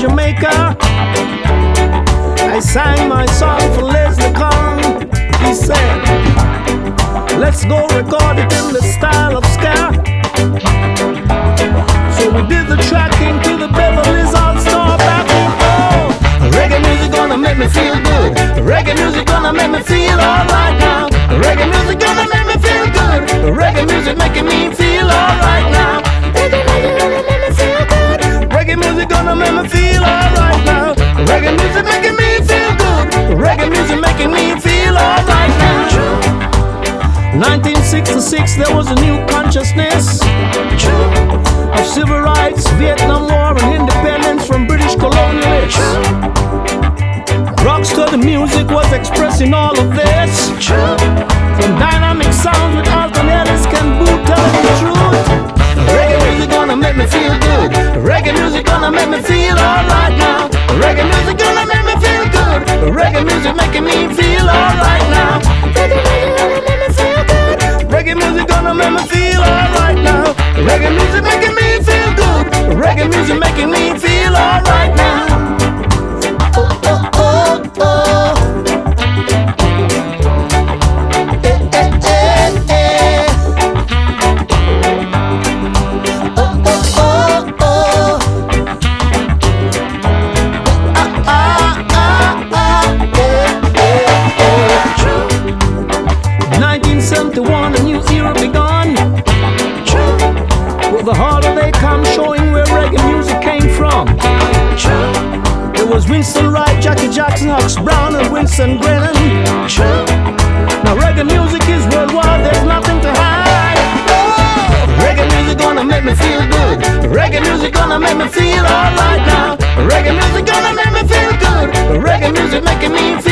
Jamaica. I sang my song for Leslie Kong. He said, Let's go record it in the style of ska. So we did the tracking to the Beverley's All Star backing. Oh, reggae music gonna make me feel good. Reggae music gonna make me feel alright now. Reggae music gonna make me feel good. Reggae music making me feel alright now. 1966, there was a new consciousness of civil rights, Vietnam War, and independence from British colonialists. Rocksteady music was expressing all of this. From dynamic sounds with Alton Ellis Ken Boothe telling the truth. Reggae music gonna make me feel good. Reggae music gonna make me feel alright now. Reggae music gonna make me feel good. Reggae music making me feel The holiday come showing where reggae music came from. It was Winston Wright, Jackie Jackson, Hux Brown, and Winston Grennan. Now reggae music is worldwide, there's nothing to hide. Oh, reggae music gonna make me feel good. Reggae music gonna make me feel alright now. Reggae music gonna make me feel good. Reggae music making me feel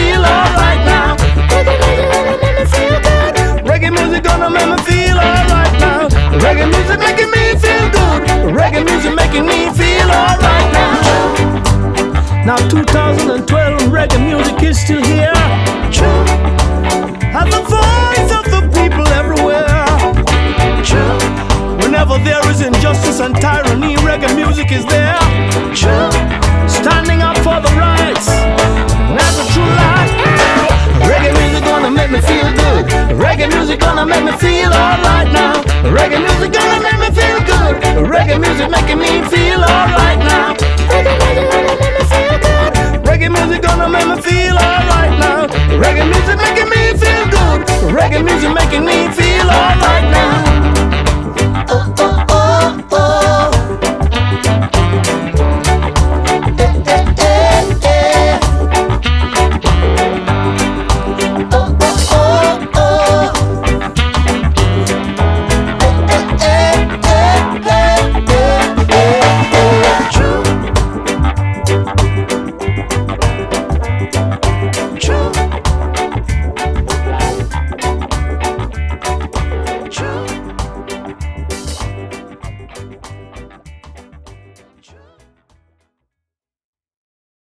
making me feel good. Reggae music making me feel alright now. Now 2012 reggae music is still here. And the voice of the people everywhere. Whenever there is injustice and tyranny, reggae music is there. Standing up for the rights. That's the true light. Reggae music gonna make me feel good. Reggae music gonna make me feel alright now. Reggae music Reggae music making me feel alright now. Reggae music gonna make me feel alright now. Reggae music making me feel good. Reggae music making me feel alright now.